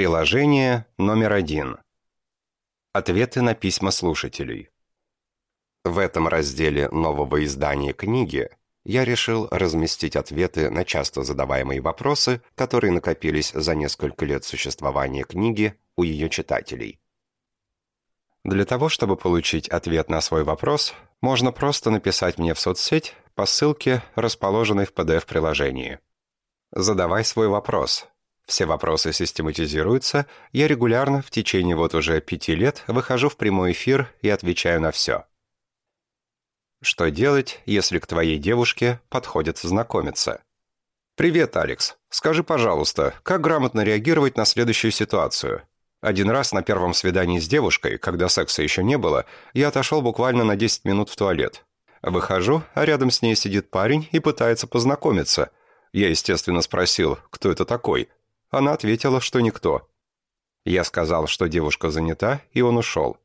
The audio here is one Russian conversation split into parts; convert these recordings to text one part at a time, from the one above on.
Приложение номер один. Ответы на письма слушателей. В этом разделе нового издания книги я решил разместить ответы на часто задаваемые вопросы, которые накопились за несколько лет существования книги у ее читателей. Для того, чтобы получить ответ на свой вопрос, можно просто написать мне в соцсеть по ссылке, расположенной в PDF-приложении. Задавай свой вопрос. Все вопросы систематизируются, я регулярно в течение вот уже пяти лет выхожу в прямой эфир и отвечаю на все. Что делать, если к твоей девушке подходят знакомиться? «Привет, Алекс. Скажи, пожалуйста, как грамотно реагировать на следующую ситуацию? Один раз на первом свидании с девушкой, когда секса еще не было, я отошел буквально на 10 минут в туалет. Выхожу, а рядом с ней сидит парень и пытается познакомиться. Я, естественно, спросил, кто это такой. Она ответила, что никто. Я сказал, что девушка занята, и он ушел.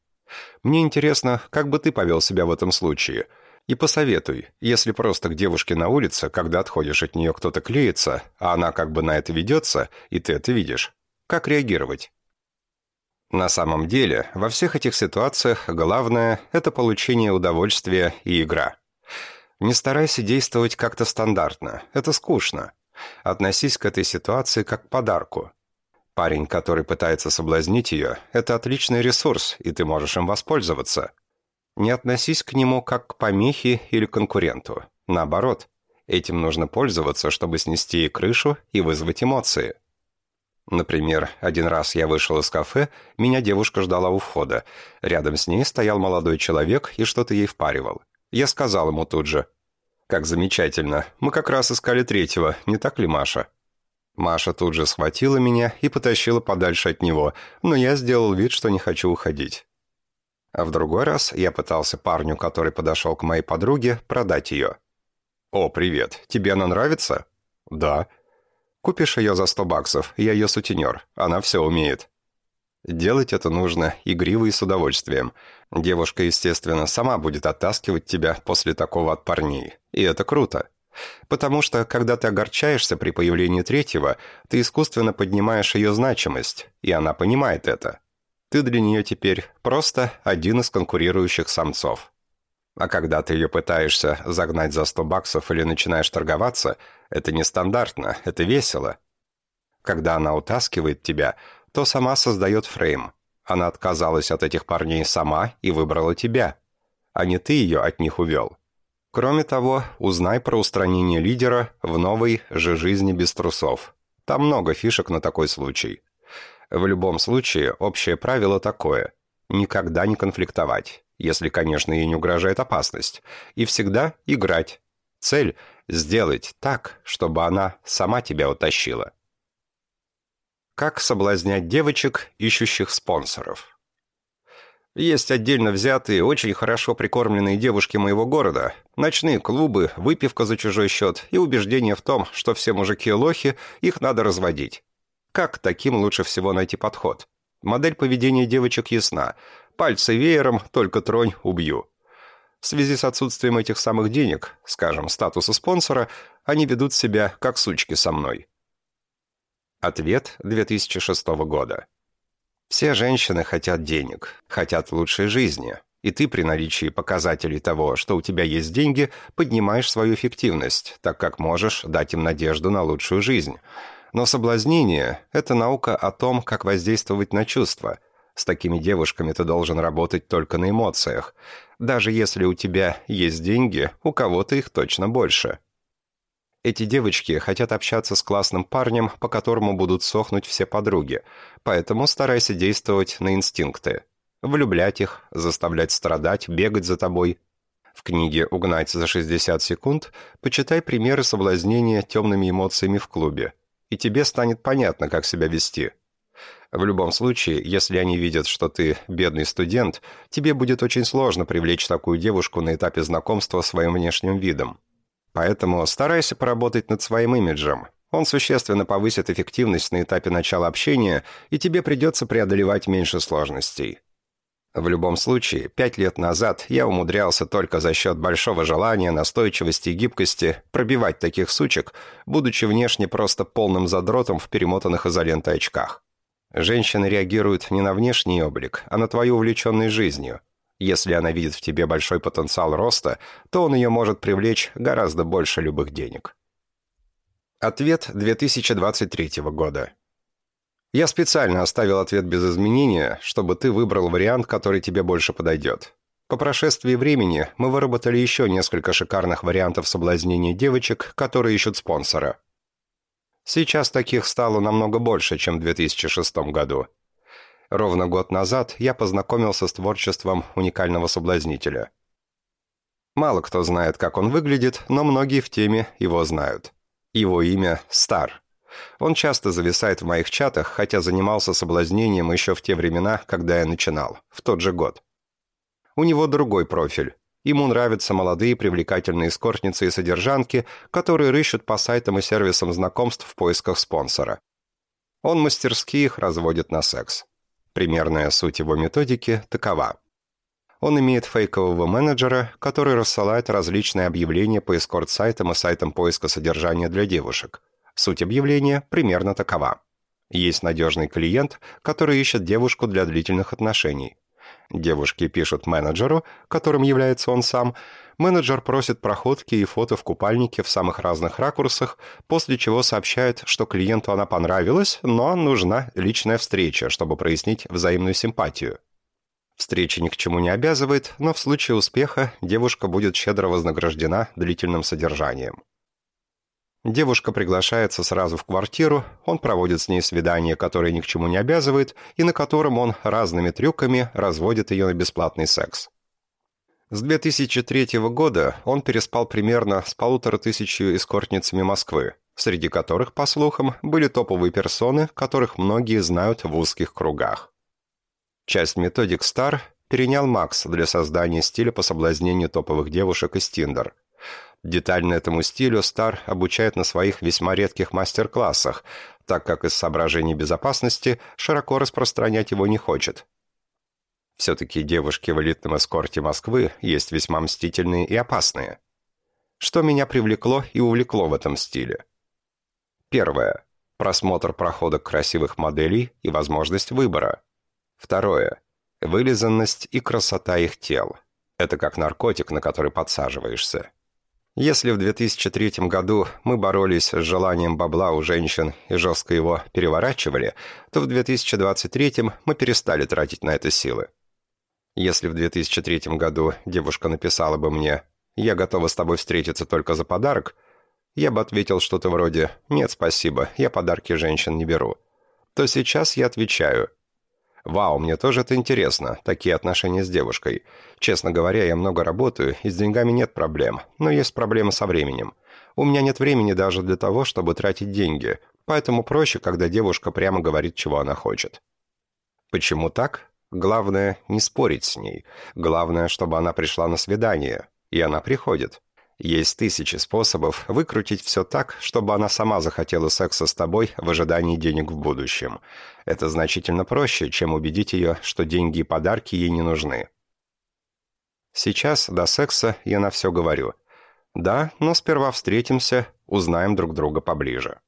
Мне интересно, как бы ты повел себя в этом случае – и посоветуй, если просто к девушке на улице, когда отходишь от нее, кто-то клеится, а она как бы на это ведется, и ты это видишь, как реагировать? На самом деле, во всех этих ситуациях главное – это получение удовольствия и игра. Не старайся действовать как-то стандартно, это скучно. Относись к этой ситуации как к подарку. Парень, который пытается соблазнить ее – это отличный ресурс, и ты можешь им воспользоваться – не относись к нему как к помехе или конкуренту. Наоборот, этим нужно пользоваться, чтобы снести крышу и вызвать эмоции. Например, один раз я вышел из кафе, меня девушка ждала у входа. Рядом с ней стоял молодой человек и что-то ей впаривал. Я сказал ему тут же. «Как замечательно. Мы как раз искали третьего, не так ли, Маша?» Маша тут же схватила меня и потащила подальше от него, но я сделал вид, что не хочу уходить. А в другой раз я пытался парню, который подошел к моей подруге, продать ее. «О, привет. Тебе она нравится?» «Да». «Купишь ее за сто баксов, я ее сутенер. Она все умеет». Делать это нужно игриво и с удовольствием. Девушка, естественно, сама будет оттаскивать тебя после такого от парней. И это круто. Потому что, когда ты огорчаешься при появлении третьего, ты искусственно поднимаешь ее значимость, и она понимает это. Ты для нее теперь просто один из конкурирующих самцов. А когда ты ее пытаешься загнать за 100 баксов или начинаешь торговаться, это нестандартно, это весело. Когда она утаскивает тебя, то сама создает фрейм. Она отказалась от этих парней сама и выбрала тебя, а не ты ее от них увел. Кроме того, узнай про устранение лидера в новой же жизни без трусов. Там много фишек на такой случай. В любом случае, общее правило такое – никогда не конфликтовать, если, конечно, ей не угрожает опасность, и всегда играть. Цель – сделать так, чтобы она сама тебя утащила. Как соблазнять девочек, ищущих спонсоров? Есть отдельно взятые, очень хорошо прикормленные девушки моего города, ночные клубы, выпивка за чужой счет и убеждение в том, что все мужики лохи, их надо разводить. Как таким лучше всего найти подход? Модель поведения девочек ясна. Пальцы веером, только тронь, убью. В связи с отсутствием этих самых денег, скажем, статуса спонсора, они ведут себя как сучки со мной. Ответ 2006 года. Все женщины хотят денег, хотят лучшей жизни, и ты при наличии показателей того, что у тебя есть деньги, поднимаешь свою эффективность, так как можешь дать им надежду на лучшую жизнь – но соблазнение – это наука о том, как воздействовать на чувства. С такими девушками ты должен работать только на эмоциях. Даже если у тебя есть деньги, у кого-то их точно больше. Эти девочки хотят общаться с классным парнем, по которому будут сохнуть все подруги, поэтому старайся действовать на инстинкты. Влюблять их, заставлять страдать, бегать за тобой. В книге «Угнать за 60 секунд» почитай примеры соблазнения темными эмоциями в клубе – и тебе станет понятно, как себя вести. В любом случае, если они видят, что ты бедный студент, тебе будет очень сложно привлечь такую девушку на этапе знакомства своим внешним видом. Поэтому старайся поработать над своим имиджем. Он существенно повысит эффективность на этапе начала общения, и тебе придется преодолевать меньше сложностей. В любом случае, пять лет назад я умудрялся только за счет большого желания, настойчивости и гибкости пробивать таких сучек, будучи внешне просто полным задротом в перемотанных изолентой очках. Женщины реагируют не на внешний облик, а на твою увлеченность жизнью. Если она видит в тебе большой потенциал роста, то он ее может привлечь гораздо больше любых денег. Ответ 2023 года. Я специально оставил ответ без изменения, чтобы ты выбрал вариант, который тебе больше подойдет. По прошествии времени мы выработали еще несколько шикарных вариантов соблазнения девочек, которые ищут спонсора. Сейчас таких стало намного больше, чем в 2006 году. Ровно год назад я познакомился с творчеством уникального соблазнителя. Мало кто знает, как он выглядит, но многие в теме его знают. Его имя – Стар. Он часто зависает в моих чатах, хотя занимался соблазнением еще в те времена, когда я начинал, в тот же год. У него другой профиль. Ему нравятся молодые привлекательные эскортницы и содержанки, которые рыщут по сайтам и сервисам знакомств в поисках спонсора. Он мастерски их разводит на секс. Примерная суть его методики такова. Он имеет фейкового менеджера, который рассылает различные объявления по эскорт-сайтам и сайтам поиска содержания для девушек. Суть объявления примерно такова. Есть надежный клиент, который ищет девушку для длительных отношений. Девушки пишут менеджеру, которым является он сам. Менеджер просит проходки и фото в купальнике в самых разных ракурсах, после чего сообщает, что клиенту она понравилась, но нужна личная встреча, чтобы прояснить взаимную симпатию. Встреча ни к чему не обязывает, но в случае успеха девушка будет щедро вознаграждена длительным содержанием. Девушка приглашается сразу в квартиру, он проводит с ней свидание, которое ни к чему не обязывает, и на котором он разными трюками разводит ее на бесплатный секс. С 2003 года он переспал примерно с полутора тысячью эскортницами Москвы, среди которых, по слухам, были топовые персоны, которых многие знают в узких кругах. Часть методик Star перенял Макс для создания стиля по соблазнению топовых девушек из Тиндер – Детально этому стилю Стар обучает на своих весьма редких мастер-классах, так как из соображений безопасности широко распространять его не хочет. Все-таки девушки в элитном эскорте Москвы есть весьма мстительные и опасные. Что меня привлекло и увлекло в этом стиле? Первое. Просмотр проходок красивых моделей и возможность выбора. Второе. Вылизанность и красота их тел. Это как наркотик, на который подсаживаешься. Если в 2003 году мы боролись с желанием бабла у женщин и жестко его переворачивали, то в 2023 мы перестали тратить на это силы. Если в 2003 году девушка написала бы мне «Я готова с тобой встретиться только за подарок», я бы ответил что-то вроде «Нет, спасибо, я подарки женщин не беру», то сейчас я отвечаю «Вау, мне тоже это интересно, такие отношения с девушкой. Честно говоря, я много работаю, и с деньгами нет проблем, но есть проблемы со временем. У меня нет времени даже для того, чтобы тратить деньги, поэтому проще, когда девушка прямо говорит, чего она хочет». Почему так? Главное, не спорить с ней. Главное, чтобы она пришла на свидание. И она приходит. Есть тысячи способов выкрутить все так, чтобы она сама захотела секса с тобой в ожидании денег в будущем. Это значительно проще, чем убедить ее, что деньги и подарки ей не нужны. Сейчас, до секса, я на все говорю. Да, но сперва встретимся, узнаем друг друга поближе.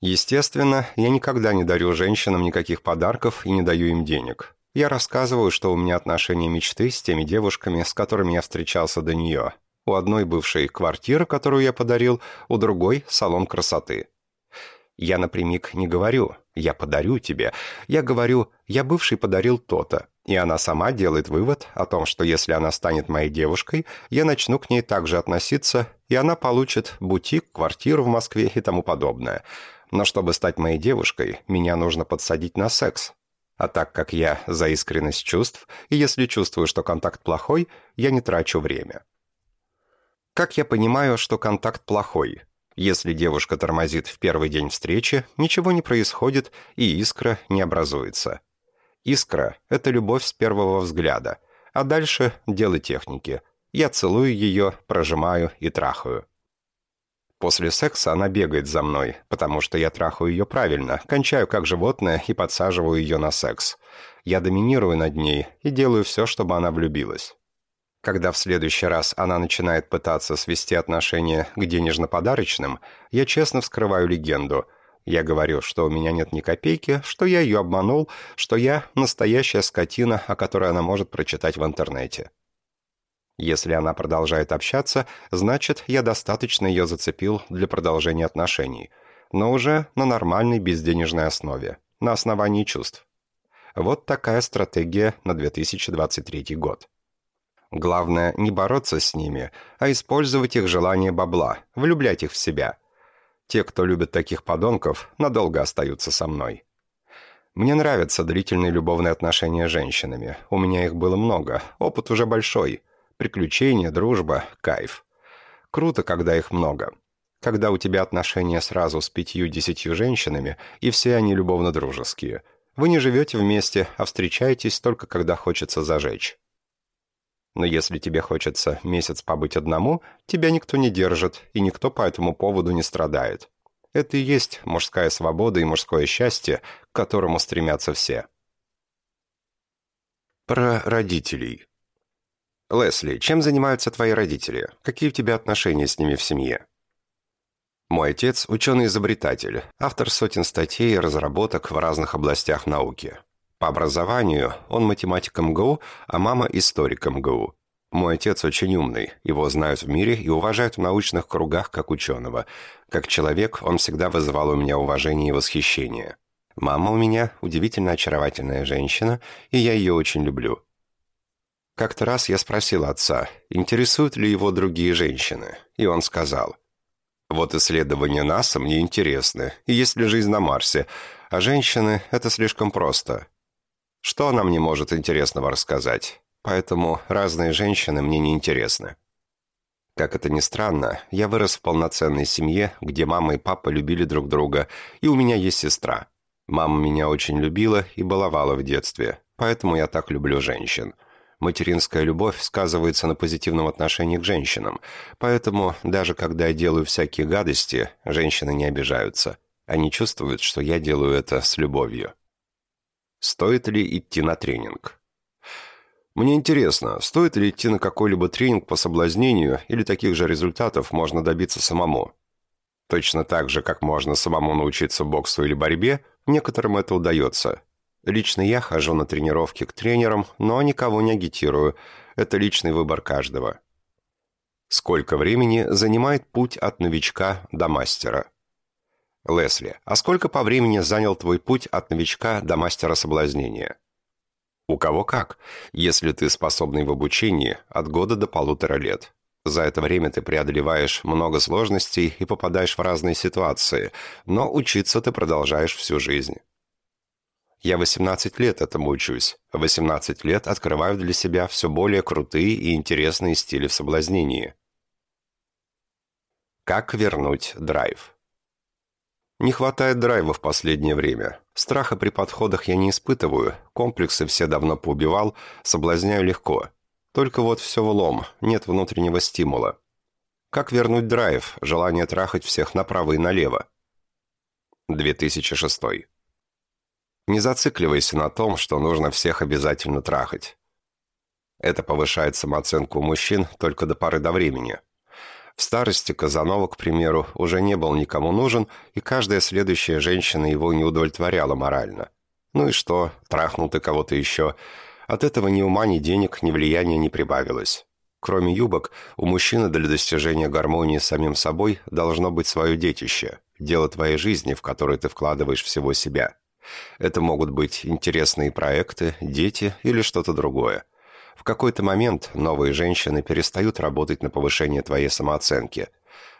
Естественно, я никогда не дарю женщинам никаких подарков и не даю им денег. Я рассказываю, что у меня отношения мечты с теми девушками, с которыми я встречался до нее, у одной бывшей квартира, которую я подарил, у другой – салон красоты. Я напрямик не говорю «я подарю тебе», я говорю «я бывший подарил то-то», и она сама делает вывод о том, что если она станет моей девушкой, я начну к ней также относиться, и она получит бутик, квартиру в Москве и тому подобное. Но чтобы стать моей девушкой, меня нужно подсадить на секс. А так как я за искренность чувств, и если чувствую, что контакт плохой, я не трачу время. Как я понимаю, что контакт плохой? Если девушка тормозит в первый день встречи, ничего не происходит и искра не образуется. Искра – это любовь с первого взгляда, а дальше – дело техники. Я целую ее, прожимаю и трахаю. После секса она бегает за мной, потому что я трахаю ее правильно, кончаю как животное и подсаживаю ее на секс. Я доминирую над ней и делаю все, чтобы она влюбилась. Когда в следующий раз она начинает пытаться свести отношения к денежно-подарочным, я честно вскрываю легенду. Я говорю, что у меня нет ни копейки, что я ее обманул, что я настоящая скотина, о которой она может прочитать в интернете. Если она продолжает общаться, значит, я достаточно ее зацепил для продолжения отношений, но уже на нормальной безденежной основе, на основании чувств. Вот такая стратегия на 2023 год. Главное не бороться с ними, а использовать их желание бабла, влюблять их в себя – те, кто любит таких подонков, надолго остаются со мной. Мне нравятся длительные любовные отношения с женщинами. У меня их было много, опыт уже большой. Приключения, дружба, кайф. Круто, когда их много. Когда у тебя отношения сразу с пятью-десятью женщинами, и все они любовно-дружеские. Вы не живете вместе, а встречаетесь только когда хочется зажечь. Но если тебе хочется месяц побыть одному, тебя никто не держит, и никто по этому поводу не страдает. Это и есть мужская свобода и мужское счастье, к которому стремятся все. Про родителей. Лесли, чем занимаются твои родители? Какие у тебя отношения с ними в семье? Мой отец – ученый-изобретатель, автор сотен статей и разработок в разных областях науки. По образованию он математик МГУ, а мама – историк МГУ. Мой отец очень умный, его знают в мире и уважают в научных кругах как ученого. Как человек он всегда вызывал у меня уважение и восхищение. Мама у меня удивительно очаровательная женщина, и я ее очень люблю. Как-то раз я спросил отца, интересуют ли его другие женщины, и он сказал, «Вот исследования НАСА мне интересны, и есть ли жизнь на Марсе, а женщины – это слишком просто. Что она мне может интересного рассказать? Поэтому разные женщины мне не интересны. Как это ни странно, я вырос в полноценной семье, где мама и папа любили друг друга, и у меня есть сестра. Мама меня очень любила и баловала в детстве, поэтому я так люблю женщин. Материнская любовь сказывается на позитивном отношении к женщинам, поэтому даже когда я делаю всякие гадости, женщины не обижаются. Они чувствуют, что я делаю это с любовью. Стоит ли идти на тренинг? Мне интересно, стоит ли идти на какой-либо тренинг по соблазнению или таких же результатов можно добиться самому? Точно так же, как можно самому научиться боксу или борьбе, некоторым это удается. Лично я хожу на тренировки к тренерам, но никого не агитирую. Это личный выбор каждого. Сколько времени занимает путь от новичка до мастера? Лесли, а сколько по времени занял твой путь от новичка до мастера соблазнения? У кого как. Если ты способный в обучении, от года до полутора лет. За это время ты преодолеваешь много сложностей и попадаешь в разные ситуации, но учиться ты продолжаешь всю жизнь. Я 18 лет этому учусь. 18 лет открываю для себя все более крутые и интересные стили в соблазнении. Как вернуть драйв? Не хватает драйва в последнее время. Страха при подходах я не испытываю, комплексы все давно поубивал, соблазняю легко. Только вот все влом, нет внутреннего стимула. Как вернуть драйв, желание трахать всех направо и налево? 2006. Не зацикливайся на том, что нужно всех обязательно трахать. Это повышает самооценку мужчин только до поры до времени – в старости Казанова, к примеру, уже не был никому нужен, и каждая следующая женщина его не удовлетворяла морально. Ну и что, трахнул ты кого-то еще. От этого ни ума, ни денег, ни влияния не прибавилось. Кроме юбок, у мужчины для достижения гармонии с самим собой должно быть свое детище, дело твоей жизни, в которое ты вкладываешь всего себя. Это могут быть интересные проекты, дети или что-то другое. В какой-то момент новые женщины перестают работать на повышение твоей самооценки.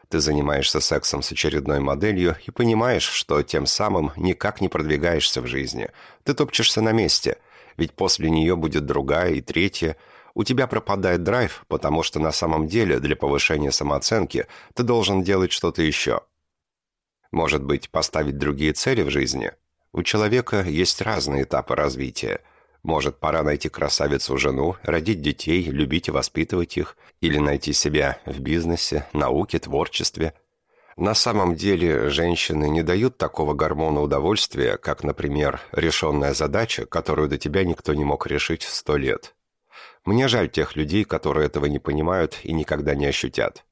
Ты занимаешься сексом с очередной моделью и понимаешь, что тем самым никак не продвигаешься в жизни. Ты топчешься на месте, ведь после нее будет другая и третья. У тебя пропадает драйв, потому что на самом деле для повышения самооценки ты должен делать что-то еще. Может быть, поставить другие цели в жизни? У человека есть разные этапы развития – может, пора найти красавицу-жену, родить детей, любить и воспитывать их, или найти себя в бизнесе, науке, творчестве. На самом деле, женщины не дают такого гормона удовольствия, как, например, решенная задача, которую до тебя никто не мог решить сто лет. Мне жаль тех людей, которые этого не понимают и никогда не ощутят.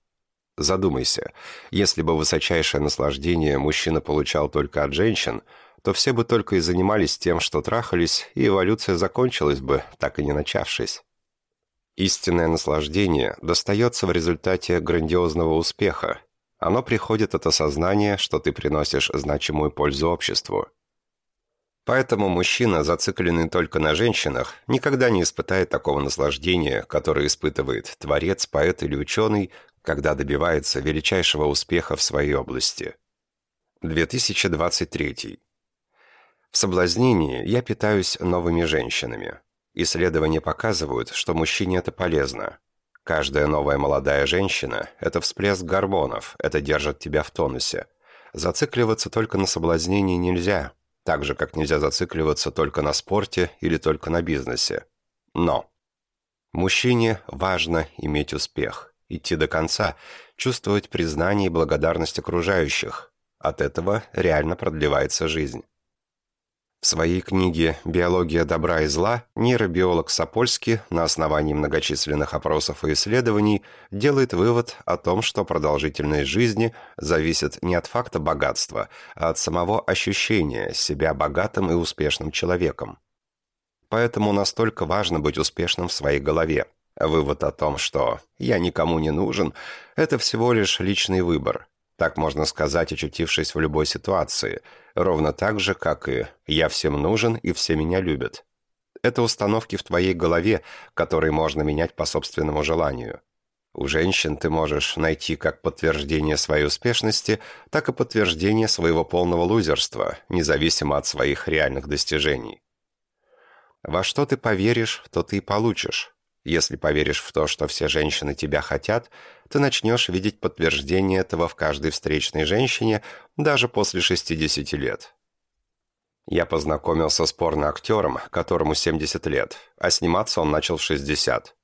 Задумайся, если бы высочайшее наслаждение мужчина получал только от женщин, то все бы только и занимались тем, что трахались, и эволюция закончилась бы, так и не начавшись. Истинное наслаждение достается в результате грандиозного успеха. Оно приходит от осознания, что ты приносишь значимую пользу обществу. Поэтому мужчина, зацикленный только на женщинах, никогда не испытает такого наслаждения, которое испытывает творец, поэт или ученый, когда добивается величайшего успеха в своей области. 2023. В соблазнении я питаюсь новыми женщинами. Исследования показывают, что мужчине это полезно. Каждая новая молодая женщина – это всплеск гормонов, это держит тебя в тонусе. Зацикливаться только на соблазнении нельзя, так же, как нельзя зацикливаться только на спорте или только на бизнесе. Но мужчине важно иметь успех, идти до конца, чувствовать признание и благодарность окружающих. От этого реально продлевается жизнь. В своей книге «Биология добра и зла» нейробиолог Сапольский на основании многочисленных опросов и исследований делает вывод о том, что продолжительность жизни зависит не от факта богатства, а от самого ощущения себя богатым и успешным человеком. Поэтому настолько важно быть успешным в своей голове. Вывод о том, что «я никому не нужен» – это всего лишь личный выбор. Так можно сказать, очутившись в любой ситуации – Ровно так же, как и «я всем нужен и все меня любят». Это установки в твоей голове, которые можно менять по собственному желанию. У женщин ты можешь найти как подтверждение своей успешности, так и подтверждение своего полного лузерства, независимо от своих реальных достижений. Во что ты поверишь, то ты и получишь. Если поверишь в то, что все женщины тебя хотят, ты начнешь видеть подтверждение этого в каждой встречной женщине даже после 60 лет. Я познакомился с порноактером, которому 70 лет, а сниматься он начал в 60.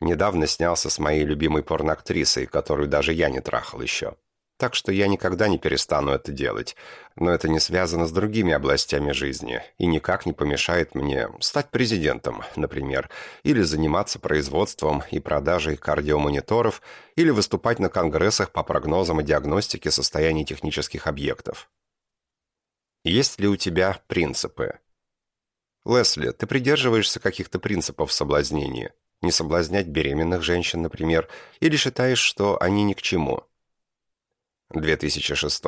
Недавно снялся с моей любимой порноактрисой, которую даже я не трахал еще. Так что я никогда не перестану это делать. Но это не связано с другими областями жизни и никак не помешает мне стать президентом, например, или заниматься производством и продажей кардиомониторов, или выступать на конгрессах по прогнозам и диагностике состояния технических объектов. Есть ли у тебя принципы? Лесли, ты придерживаешься каких-то принципов в соблазнении? Не соблазнять беременных женщин, например, или считаешь, что они ни к чему – 2006.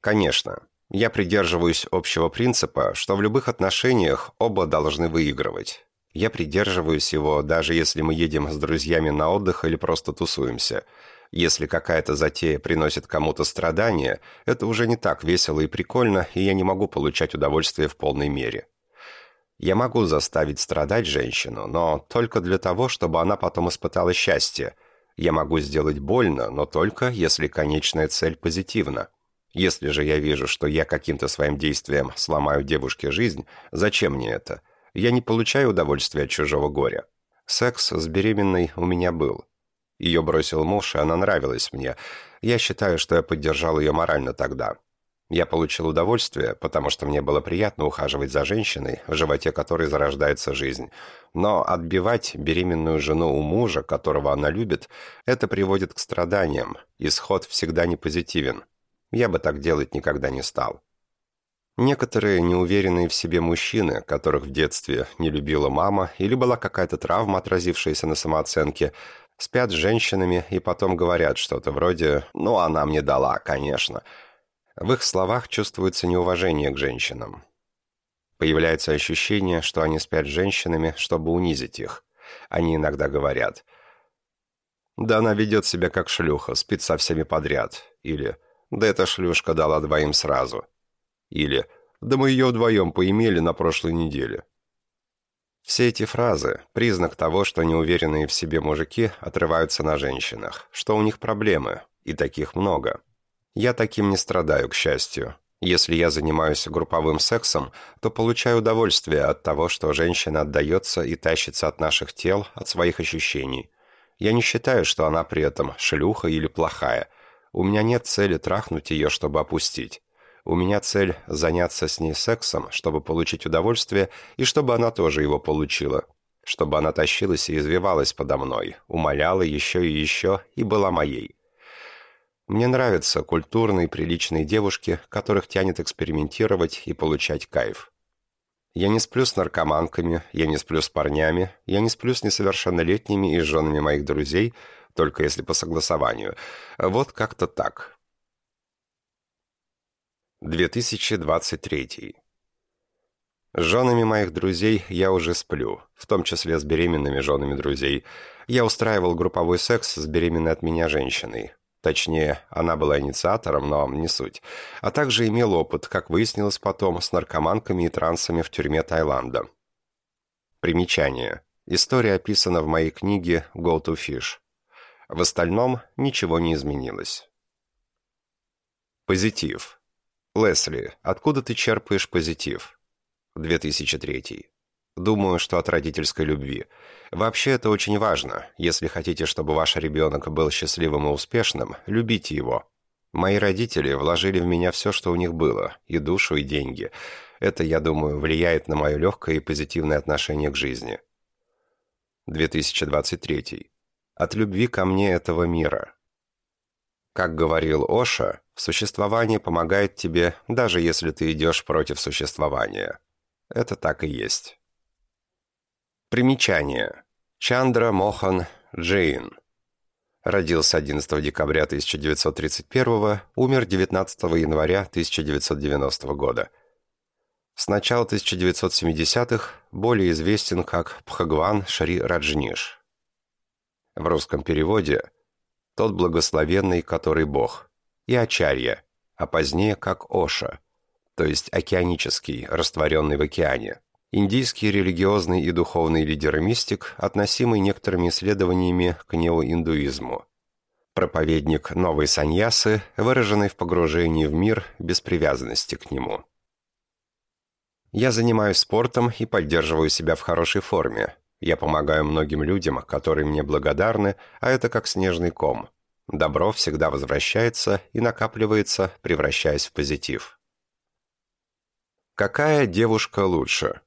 Конечно, я придерживаюсь общего принципа, что в любых отношениях оба должны выигрывать. Я придерживаюсь его, даже если мы едем с друзьями на отдых или просто тусуемся. Если какая-то затея приносит кому-то страдания, это уже не так весело и прикольно, и я не могу получать удовольствие в полной мере. Я могу заставить страдать женщину, но только для того, чтобы она потом испытала счастье – я могу сделать больно, но только если конечная цель позитивна. Если же я вижу, что я каким-то своим действием сломаю девушке жизнь, зачем мне это? Я не получаю удовольствия от чужого горя. Секс с беременной у меня был. Ее бросил муж, и она нравилась мне. Я считаю, что я поддержал ее морально тогда. Я получил удовольствие, потому что мне было приятно ухаживать за женщиной, в животе которой зарождается жизнь. Но отбивать беременную жену у мужа, которого она любит, это приводит к страданиям. Исход всегда не позитивен. Я бы так делать никогда не стал. Некоторые неуверенные в себе мужчины, которых в детстве не любила мама или была какая-то травма, отразившаяся на самооценке, спят с женщинами и потом говорят что-то вроде «ну, она мне дала, конечно», в их словах чувствуется неуважение к женщинам. Появляется ощущение, что они спят с женщинами, чтобы унизить их. Они иногда говорят «Да она ведет себя как шлюха, спит со всеми подряд». Или «Да эта шлюшка дала двоим сразу». Или «Да мы ее вдвоем поимели на прошлой неделе». Все эти фразы – признак того, что неуверенные в себе мужики отрываются на женщинах, что у них проблемы, и таких много. Я таким не страдаю, к счастью. Если я занимаюсь групповым сексом, то получаю удовольствие от того, что женщина отдается и тащится от наших тел, от своих ощущений. Я не считаю, что она при этом шлюха или плохая. У меня нет цели трахнуть ее, чтобы опустить. У меня цель заняться с ней сексом, чтобы получить удовольствие, и чтобы она тоже его получила. чтобы она тащилась и извивалась подо мной, умоляла еще и еще и была моей. Мне нравятся культурные, приличные девушки, которых тянет экспериментировать и получать кайф. Я не сплю с наркоманками, я не сплю с парнями, я не сплю с несовершеннолетними и женами моих друзей, только если по согласованию. Вот как-то так. 2023. С женами моих друзей я уже сплю, в том числе с беременными женами друзей. Я устраивал групповой секс с беременной от меня женщиной. Точнее, она была инициатором, но не суть. А также имел опыт, как выяснилось потом, с наркоманками и трансами в тюрьме Таиланда. Примечание. История описана в моей книге «Go to Fish». В остальном ничего не изменилось. Позитив. Лесли, откуда ты черпаешь позитив? 2003. Думаю, что от родительской любви. Вообще это очень важно. Если хотите, чтобы ваш ребенок был счастливым и успешным, любите его. Мои родители вложили в меня все, что у них было, и душу, и деньги. Это, я думаю, влияет на мое легкое и позитивное отношение к жизни. 2023. От любви ко мне этого мира. Как говорил Оша, существование помогает тебе, даже если ты идешь против существования. Это так и есть. Примечание. Чандра Мохан Джейн. Родился 11 декабря 1931, умер 19 января 1990 года. С начала 1970-х более известен как Пхагван Шри Раджниш. В русском переводе «Тот благословенный, который Бог» и Ачарья, а позднее как Оша, то есть океанический, растворенный в океане – Индийский религиозный и духовный лидер-мистик, относимый некоторыми исследованиями к неоиндуизму. Проповедник новой саньясы, выраженный в погружении в мир без привязанности к нему. Я занимаюсь спортом и поддерживаю себя в хорошей форме. Я помогаю многим людям, которые мне благодарны, а это как снежный ком. Добро всегда возвращается и накапливается, превращаясь в позитив. Какая девушка лучше?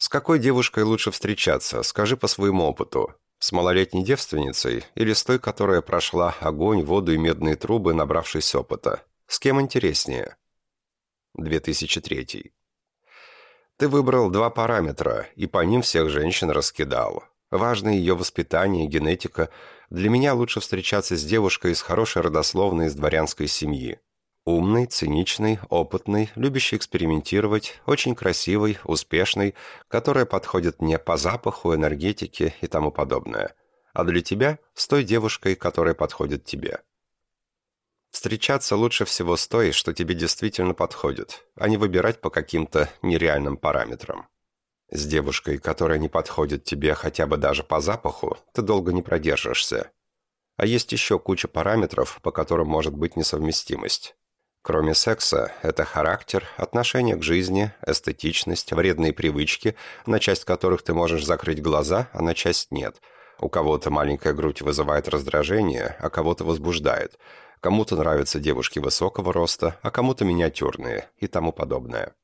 С какой девушкой лучше встречаться, скажи по своему опыту. С малолетней девственницей или с той, которая прошла огонь, воду и медные трубы, набравшись опыта? С кем интереснее? 2003. Ты выбрал два параметра, и по ним всех женщин раскидал. Важно ее воспитание генетика. Для меня лучше встречаться с девушкой из хорошей родословной из дворянской семьи. Умный, циничный, опытный, любящий экспериментировать, очень красивый, успешный, которая подходит мне по запаху, энергетике и тому подобное. А для тебя – с той девушкой, которая подходит тебе. Встречаться лучше всего с той, что тебе действительно подходит, а не выбирать по каким-то нереальным параметрам. С девушкой, которая не подходит тебе хотя бы даже по запаху, ты долго не продержишься. А есть еще куча параметров, по которым может быть несовместимость. Кроме секса, это характер, отношение к жизни, эстетичность, вредные привычки, на часть которых ты можешь закрыть глаза, а на часть нет. У кого-то маленькая грудь вызывает раздражение, а кого-то возбуждает. Кому-то нравятся девушки высокого роста, а кому-то миниатюрные и тому подобное.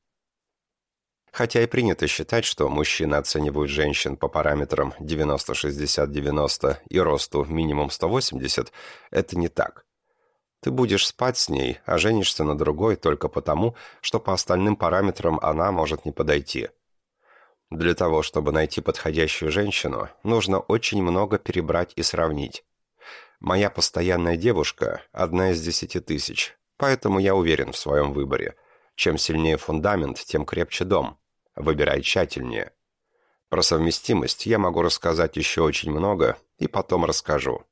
Хотя и принято считать, что мужчины оценивают женщин по параметрам 90-60-90 и росту минимум 180, это не так. Ты будешь спать с ней, а женишься на другой только потому, что по остальным параметрам она может не подойти. Для того, чтобы найти подходящую женщину, нужно очень много перебрать и сравнить. Моя постоянная девушка – одна из десяти тысяч, поэтому я уверен в своем выборе. Чем сильнее фундамент, тем крепче дом. Выбирай тщательнее. Про совместимость я могу рассказать еще очень много, и потом расскажу.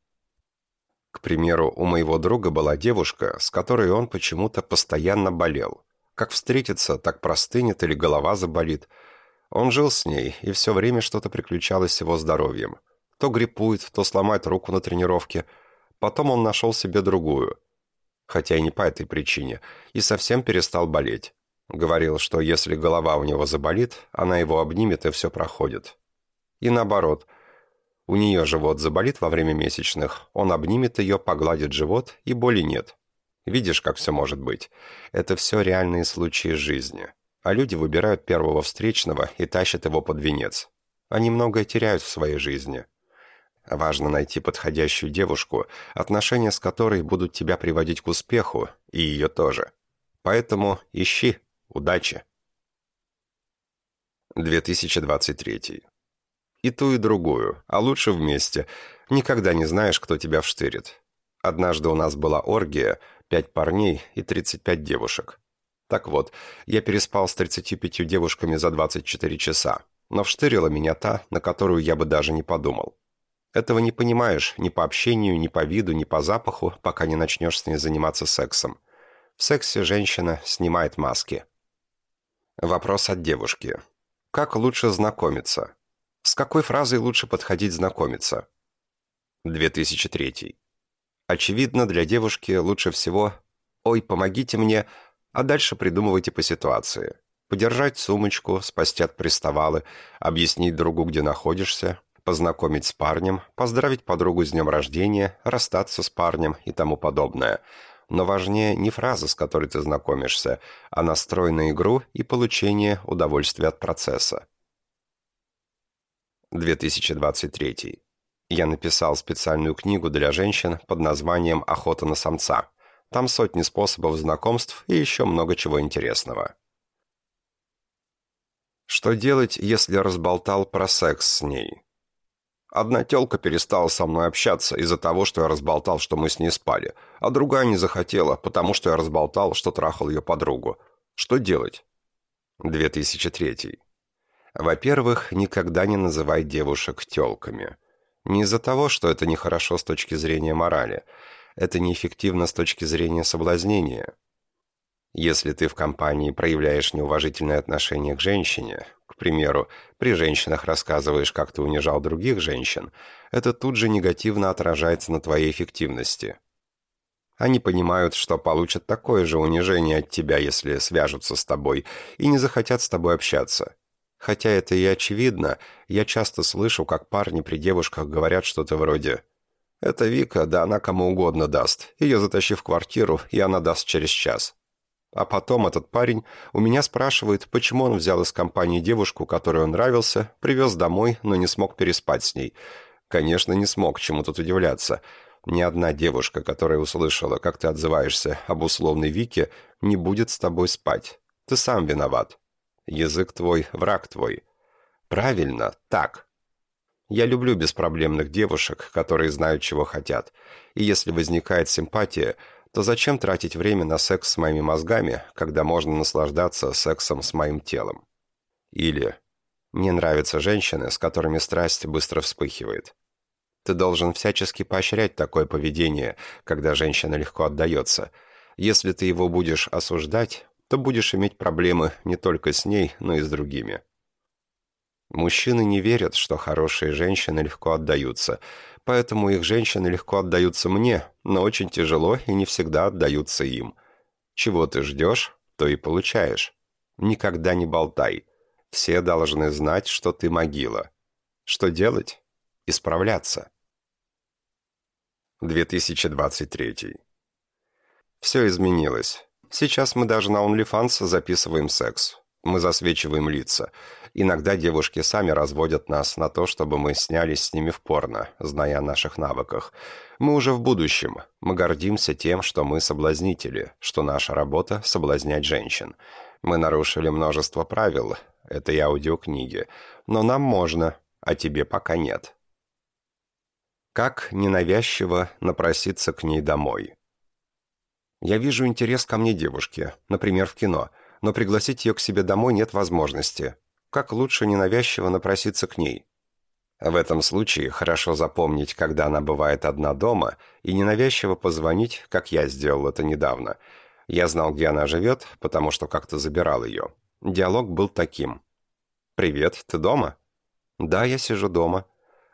К примеру, у моего друга была девушка, с которой он почему-то постоянно болел. Как встретится, так простынет или голова заболит. Он жил с ней, и все время что-то приключалось с его здоровьем. То гриппует, то сломает руку на тренировке. Потом он нашел себе другую. Хотя и не по этой причине. И совсем перестал болеть. Говорил, что если голова у него заболит, она его обнимет и все проходит. И наоборот – у нее живот заболит во время месячных, он обнимет ее, погладит живот, и боли нет. Видишь, как все может быть. Это все реальные случаи жизни. А люди выбирают первого встречного и тащат его под венец. Они многое теряют в своей жизни. Важно найти подходящую девушку, отношения с которой будут тебя приводить к успеху, и ее тоже. Поэтому ищи. Удачи. 2023. И ту, и другую, а лучше вместе. Никогда не знаешь, кто тебя вштырит. Однажды у нас была оргия, пять парней и 35 девушек. Так вот, я переспал с 35 девушками за 24 часа, но вштырила меня та, на которую я бы даже не подумал. Этого не понимаешь ни по общению, ни по виду, ни по запаху, пока не начнешь с ней заниматься сексом. В сексе женщина снимает маски. Вопрос от девушки. Как лучше знакомиться? С какой фразой лучше подходить знакомиться? 2003. Очевидно, для девушки лучше всего «Ой, помогите мне», а дальше придумывайте по ситуации. Подержать сумочку, спасти от приставалы, объяснить другу, где находишься, познакомить с парнем, поздравить подругу с днем рождения, расстаться с парнем и тому подобное. Но важнее не фраза, с которой ты знакомишься, а настрой на игру и получение удовольствия от процесса. 2023. Я написал специальную книгу для женщин под названием «Охота на самца». Там сотни способов знакомств и еще много чего интересного. Что делать, если разболтал про секс с ней? Одна тёлка перестала со мной общаться из-за того, что я разболтал, что мы с ней спали, а другая не захотела, потому что я разболтал, что трахал ее подругу. Что делать? 2003. Во-первых, никогда не называй девушек тёлками. Не из-за того, что это нехорошо с точки зрения морали. Это неэффективно с точки зрения соблазнения. Если ты в компании проявляешь неуважительное отношение к женщине, к примеру, при женщинах рассказываешь, как ты унижал других женщин, это тут же негативно отражается на твоей эффективности. Они понимают, что получат такое же унижение от тебя, если свяжутся с тобой, и не захотят с тобой общаться. Хотя это и очевидно, я часто слышу, как парни при девушках говорят что-то вроде «Это Вика, да она кому угодно даст. Ее затащи в квартиру, и она даст через час». А потом этот парень у меня спрашивает, почему он взял из компании девушку, которой он нравился, привез домой, но не смог переспать с ней. Конечно, не смог, чему тут удивляться. Ни одна девушка, которая услышала, как ты отзываешься об условной Вике, не будет с тобой спать. Ты сам виноват. Язык твой – враг твой. Правильно, так. Я люблю беспроблемных девушек, которые знают, чего хотят. И если возникает симпатия, то зачем тратить время на секс с моими мозгами, когда можно наслаждаться сексом с моим телом? Или «Мне нравятся женщины, с которыми страсть быстро вспыхивает». Ты должен всячески поощрять такое поведение, когда женщина легко отдается. Если ты его будешь осуждать, то будешь иметь проблемы не только с ней, но и с другими. Мужчины не верят, что хорошие женщины легко отдаются, поэтому их женщины легко отдаются мне, но очень тяжело и не всегда отдаются им. Чего ты ждешь, то и получаешь. Никогда не болтай. Все должны знать, что ты могила. Что делать? Исправляться. 2023. Все изменилось. Сейчас мы даже на OnlyFans записываем секс. Мы засвечиваем лица. Иногда девушки сами разводят нас на то, чтобы мы снялись с ними в порно, зная о наших навыках. Мы уже в будущем. Мы гордимся тем, что мы соблазнители, что наша работа – соблазнять женщин. Мы нарушили множество правил, это и аудиокниги, но нам можно, а тебе пока нет. Как ненавязчиво напроситься к ней домой. Я вижу интерес ко мне девушки, например, в кино, но пригласить ее к себе домой нет возможности. Как лучше ненавязчиво напроситься к ней? В этом случае хорошо запомнить, когда она бывает одна дома, и ненавязчиво позвонить, как я сделал это недавно. Я знал, где она живет, потому что как-то забирал ее. Диалог был таким. «Привет, ты дома?» «Да, я сижу дома.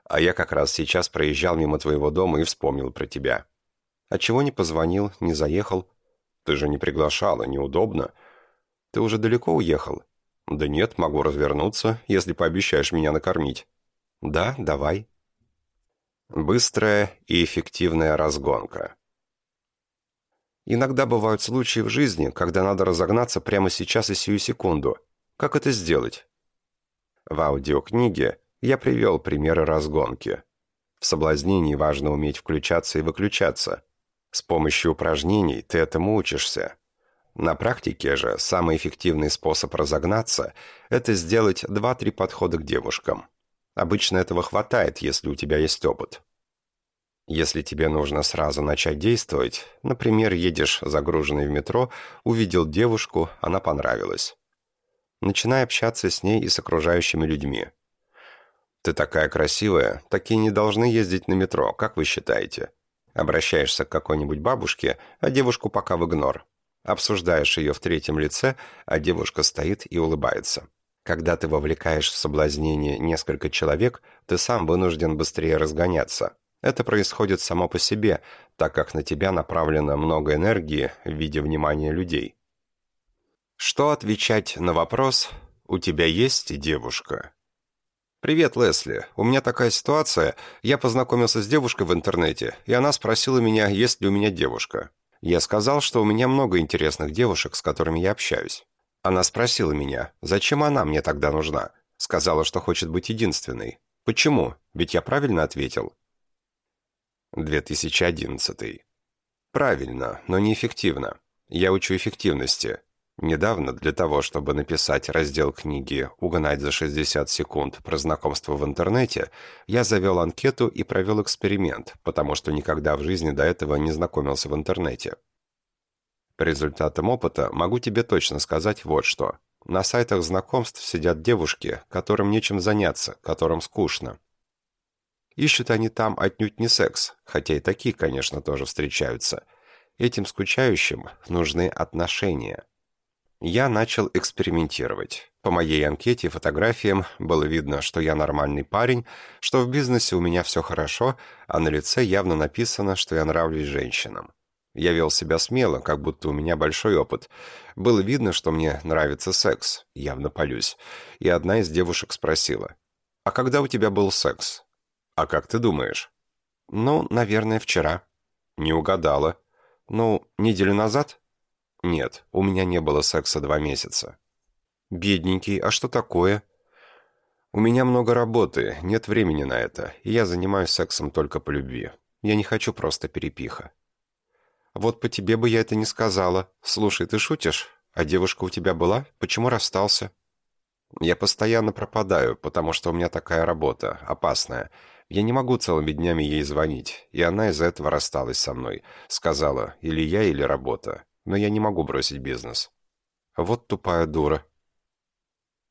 А я как раз сейчас проезжал мимо твоего дома и вспомнил про тебя». А чего не позвонил, не заехал? Ты же не приглашала, неудобно. Ты уже далеко уехал? Да нет, могу развернуться, если пообещаешь меня накормить. Да, давай. Быстрая и эффективная разгонка. Иногда бывают случаи в жизни, когда надо разогнаться прямо сейчас и сию секунду. Как это сделать? В аудиокниге Я привел примеры разгонки. В соблазнении важно уметь включаться и выключаться. С помощью упражнений ты этому учишься. На практике же самый эффективный способ разогнаться – это сделать 2-3 подхода к девушкам. Обычно этого хватает, если у тебя есть опыт. Если тебе нужно сразу начать действовать, например, едешь загруженный в метро, увидел девушку, она понравилась. Начинай общаться с ней и с окружающими людьми. «Ты такая красивая, такие не должны ездить на метро, как вы считаете?» Обращаешься к какой-нибудь бабушке, а девушку пока в игнор. Обсуждаешь ее в третьем лице, а девушка стоит и улыбается. Когда ты вовлекаешь в соблазнение несколько человек, ты сам вынужден быстрее разгоняться. Это происходит само по себе, так как на тебя направлено много энергии в виде внимания людей. Что отвечать на вопрос «У тебя есть девушка?» «Привет, Лесли. У меня такая ситуация. Я познакомился с девушкой в интернете, и она спросила меня, есть ли у меня девушка. Я сказал, что у меня много интересных девушек, с которыми я общаюсь. Она спросила меня, зачем она мне тогда нужна? Сказала, что хочет быть единственной. Почему? Ведь я правильно ответил. 2011. Правильно, но неэффективно. Я учу эффективности. Недавно для того, чтобы написать раздел книги «Угнать за 60 секунд» про знакомство в интернете, я завел анкету и провел эксперимент, потому что никогда в жизни до этого не знакомился в интернете. По результатам опыта могу тебе точно сказать вот что. На сайтах знакомств сидят девушки, которым нечем заняться, которым скучно. Ищут они там отнюдь не секс, хотя и такие, конечно, тоже встречаются. Этим скучающим нужны отношения – я начал экспериментировать. По моей анкете и фотографиям было видно, что я нормальный парень, что в бизнесе у меня все хорошо, а на лице явно написано, что я нравлюсь женщинам. Я вел себя смело, как будто у меня большой опыт. Было видно, что мне нравится секс, явно полюсь. И одна из девушек спросила, «А когда у тебя был секс?» «А как ты думаешь?» «Ну, наверное, вчера». «Не угадала». «Ну, неделю назад?» «Нет, у меня не было секса два месяца». «Бедненький, а что такое?» «У меня много работы, нет времени на это, и я занимаюсь сексом только по любви. Я не хочу просто перепиха». «Вот по тебе бы я это не сказала. Слушай, ты шутишь? А девушка у тебя была? Почему расстался?» «Я постоянно пропадаю, потому что у меня такая работа, опасная. Я не могу целыми днями ей звонить, и она из-за этого рассталась со мной. Сказала, или я, или работа но я не могу бросить бизнес. Вот тупая дура.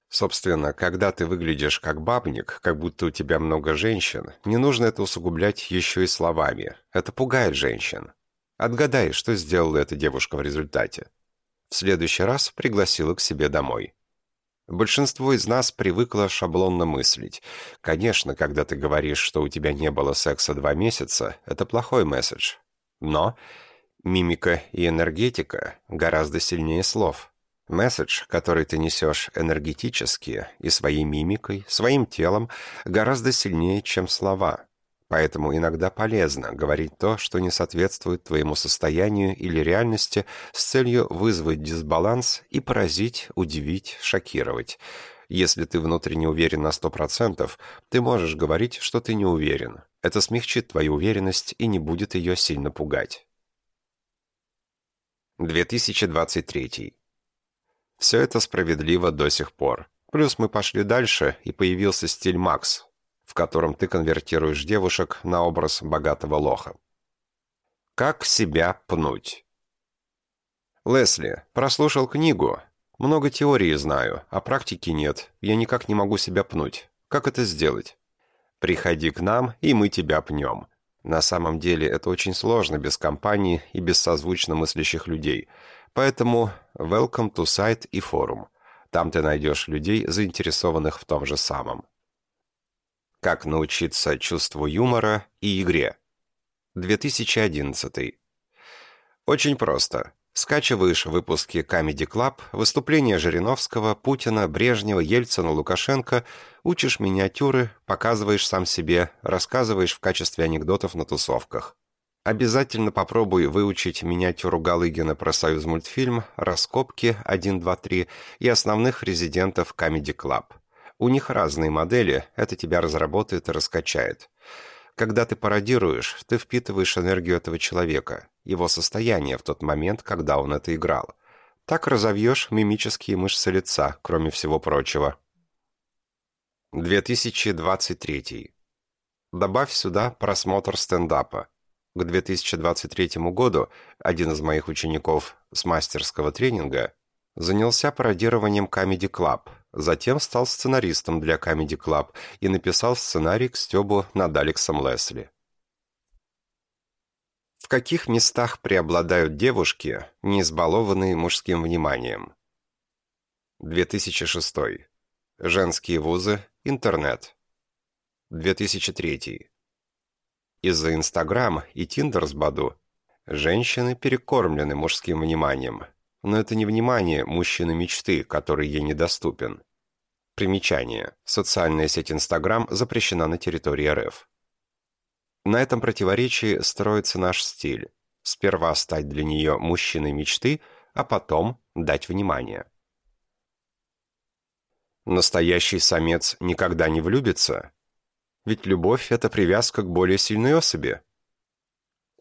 Собственно, когда ты выглядишь как бабник, как будто у тебя много женщин, не нужно это усугублять еще и словами. Это пугает женщин. Отгадай, что сделала эта девушка в результате. В следующий раз пригласила к себе домой. Большинство из нас привыкло шаблонно мыслить. Конечно, когда ты говоришь, что у тебя не было секса два месяца, это плохой месседж. Но Мимика и энергетика гораздо сильнее слов. Месседж, который ты несешь энергетически и своей мимикой, своим телом, гораздо сильнее, чем слова. Поэтому иногда полезно говорить то, что не соответствует твоему состоянию или реальности с целью вызвать дисбаланс и поразить, удивить, шокировать. Если ты внутренне уверен на 100%, ты можешь говорить, что ты не уверен. Это смягчит твою уверенность и не будет ее сильно пугать. 2023. Все это справедливо до сих пор. Плюс мы пошли дальше, и появился стиль Макс, в котором ты конвертируешь девушек на образ богатого лоха. Как себя пнуть? Лесли, прослушал книгу. Много теории знаю, а практики нет. Я никак не могу себя пнуть. Как это сделать? Приходи к нам, и мы тебя пнем. На самом деле это очень сложно без компании и без созвучно мыслящих людей. Поэтому welcome to site и форум. Там ты найдешь людей, заинтересованных в том же самом. Как научиться чувству юмора и игре. 2011. Очень просто. Скачиваешь выпуски Comedy Club, выступления Жириновского, Путина, Брежнева, Ельцина, Лукашенко, учишь миниатюры, показываешь сам себе, рассказываешь в качестве анекдотов на тусовках. Обязательно попробуй выучить миниатюру Галыгина про Союзмультфильм, раскопки 1, 2, 3 и основных резидентов Comedy Club. У них разные модели, это тебя разработает и раскачает. Когда ты пародируешь, ты впитываешь энергию этого человека, его состояние в тот момент, когда он это играл. Так разовьешь мимические мышцы лица, кроме всего прочего. 2023. Добавь сюда просмотр стендапа. К 2023 году один из моих учеников с мастерского тренинга занялся пародированием Comedy Club – Затем стал сценаристом для Comedy Club и написал сценарий к стебу над Алексом Лесли. В каких местах преобладают девушки, не избалованные мужским вниманием? 2006. Женские вузы, интернет. 2003. Из-за Инстаграм и Тиндер с Баду женщины перекормлены мужским вниманием, но это не внимание мужчины мечты, который ей недоступен. Примечание. Социальная сеть Инстаграм запрещена на территории РФ. На этом противоречии строится наш стиль. Сперва стать для нее мужчиной мечты, а потом дать внимание. Настоящий самец никогда не влюбится, ведь любовь – это привязка к более сильной особи.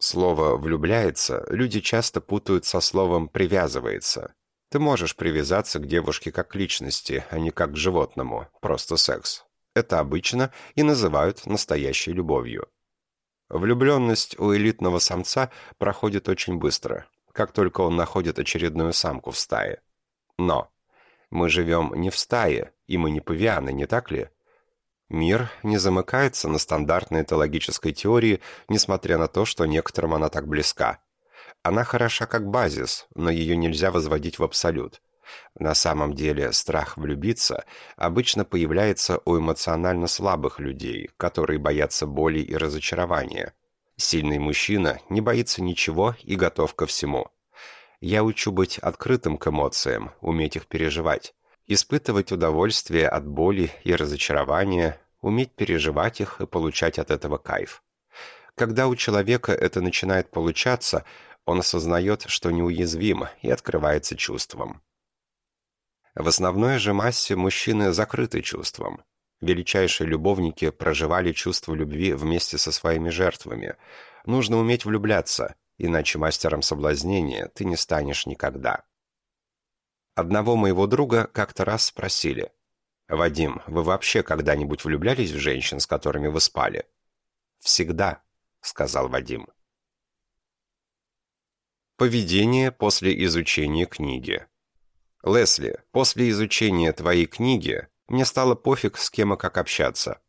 Слово «влюбляется» люди часто путают со словом «привязывается». Ты можешь привязаться к девушке как к личности, а не как к животному, просто секс. Это обычно и называют настоящей любовью. Влюбленность у элитного самца проходит очень быстро, как только он находит очередную самку в стае. Но мы живем не в стае, и мы не павианы, не так ли? Мир не замыкается на стандартной этологической теории, несмотря на то, что некоторым она так близка. Она хороша как базис, но ее нельзя возводить в абсолют. На самом деле страх влюбиться обычно появляется у эмоционально слабых людей, которые боятся боли и разочарования. Сильный мужчина не боится ничего и готов ко всему. Я учу быть открытым к эмоциям, уметь их переживать испытывать удовольствие от боли и разочарования, уметь переживать их и получать от этого кайф. Когда у человека это начинает получаться, он осознает, что неуязвим и открывается чувствам. В основной же массе мужчины закрыты чувством. Величайшие любовники проживали чувство любви вместе со своими жертвами. Нужно уметь влюбляться, иначе мастером соблазнения ты не станешь никогда. Одного моего друга как-то раз спросили. «Вадим, вы вообще когда-нибудь влюблялись в женщин, с которыми вы спали?» «Всегда», — сказал Вадим. Поведение после изучения книги. Лесли, после изучения твоей книги мне стало пофиг, с кем и как общаться.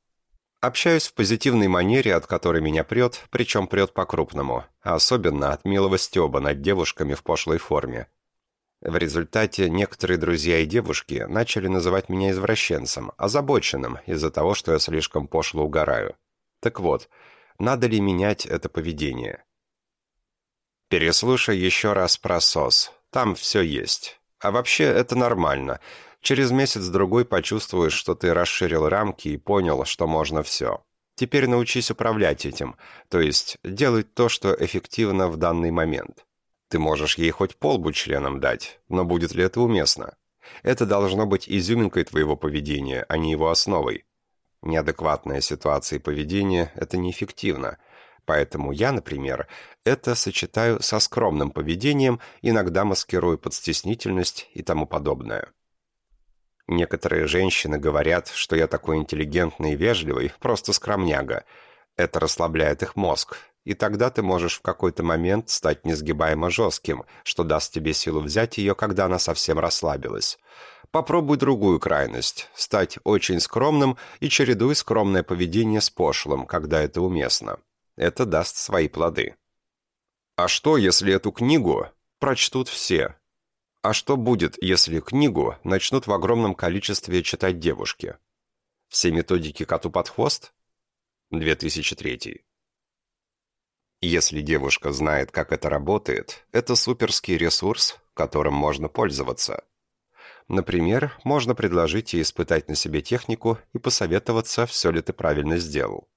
Общаюсь в позитивной манере, от которой меня прет, причем прет по-крупному, а особенно от милого стеба над девушками в пошлой форме, в результате некоторые друзья и девушки начали называть меня извращенцем, озабоченным из-за того, что я слишком пошло угораю. Так вот, надо ли менять это поведение? Переслушай еще раз про СОС. Там все есть. А вообще это нормально. Через месяц-другой почувствуешь, что ты расширил рамки и понял, что можно все. Теперь научись управлять этим, то есть делать то, что эффективно в данный момент. Ты можешь ей хоть полбу членом дать, но будет ли это уместно? Это должно быть изюминкой твоего поведения, а не его основой. Неадекватная ситуация и поведение – это неэффективно. Поэтому я, например, это сочетаю со скромным поведением, иногда маскирую под стеснительность и тому подобное. Некоторые женщины говорят, что я такой интеллигентный и вежливый, просто скромняга. Это расслабляет их мозг, и тогда ты можешь в какой-то момент стать несгибаемо жестким, что даст тебе силу взять ее, когда она совсем расслабилась. Попробуй другую крайность – стать очень скромным и чередуй скромное поведение с пошлым, когда это уместно. Это даст свои плоды. А что, если эту книгу прочтут все? А что будет, если книгу начнут в огромном количестве читать девушки? Все методики коту под хвост? 2003. Если девушка знает, как это работает, это суперский ресурс, которым можно пользоваться. Например, можно предложить ей испытать на себе технику и посоветоваться, все ли ты правильно сделал.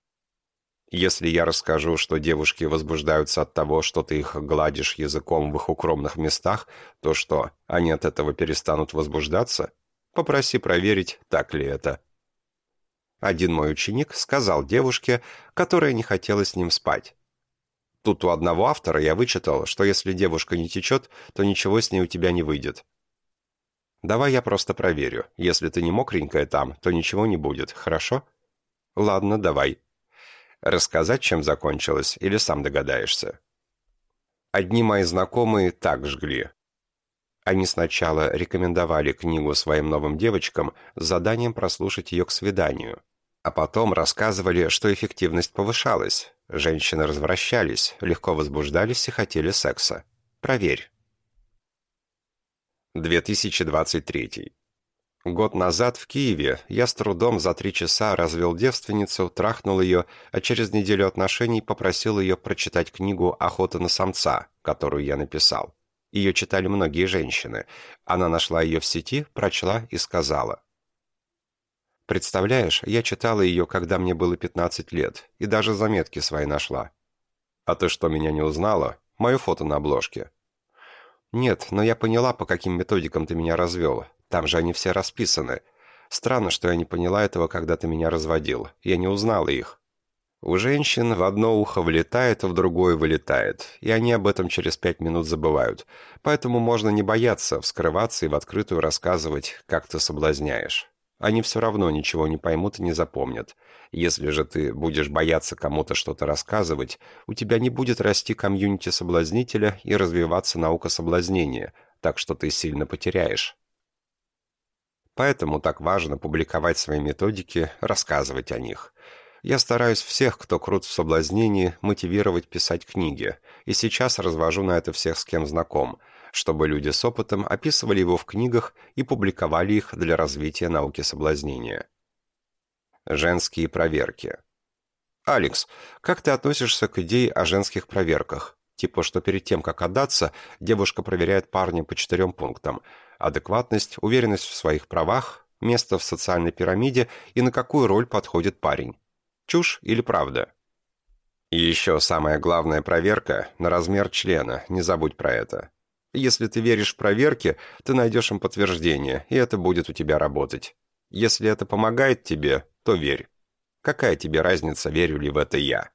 Если я расскажу, что девушки возбуждаются от того, что ты их гладишь языком в их укромных местах, то что, они от этого перестанут возбуждаться? Попроси проверить, так ли это. Один мой ученик сказал девушке, которая не хотела с ним спать. Тут у одного автора я вычитал, что если девушка не течет, то ничего с ней у тебя не выйдет. Давай я просто проверю. Если ты не мокренькая там, то ничего не будет, хорошо? Ладно, давай. Рассказать, чем закончилось, или сам догадаешься? Одни мои знакомые так жгли. Они сначала рекомендовали книгу своим новым девочкам с заданием прослушать ее к свиданию, а потом рассказывали, что эффективность повышалась, женщины развращались, легко возбуждались и хотели секса. Проверь. 2023. Год назад в Киеве я с трудом за три часа развел девственницу, трахнул ее, а через неделю отношений попросил ее прочитать книгу «Охота на самца», которую я написал. Ее читали многие женщины. Она нашла ее в сети, прочла и сказала. «Представляешь, я читала ее, когда мне было 15 лет, и даже заметки свои нашла». «А ты что, меня не узнала? Мое фото на обложке». «Нет, но я поняла, по каким методикам ты меня развел. Там же они все расписаны. Странно, что я не поняла этого, когда ты меня разводил. Я не узнала их». У женщин в одно ухо влетает, а в другое вылетает, и они об этом через пять минут забывают. Поэтому можно не бояться вскрываться и в открытую рассказывать, как ты соблазняешь. Они все равно ничего не поймут и не запомнят. Если же ты будешь бояться кому-то что-то рассказывать, у тебя не будет расти комьюнити соблазнителя и развиваться наука соблазнения, так что ты сильно потеряешь. Поэтому так важно публиковать свои методики, рассказывать о них. Я стараюсь всех, кто крут в соблазнении, мотивировать писать книги, и сейчас развожу на это всех, с кем знаком – чтобы люди с опытом описывали его в книгах и публиковали их для развития науки соблазнения. Женские проверки. «Алекс, как ты относишься к идее о женских проверках? Типа, что перед тем, как отдаться, девушка проверяет парня по четырем пунктам. Адекватность, уверенность в своих правах, место в социальной пирамиде и на какую роль подходит парень. Чушь или правда?» И еще самая главная проверка – на размер члена, не забудь про это. Если ты веришь в проверки, ты найдешь им подтверждение, и это будет у тебя работать. Если это помогает тебе, то верь. Какая тебе разница, верю ли в это я?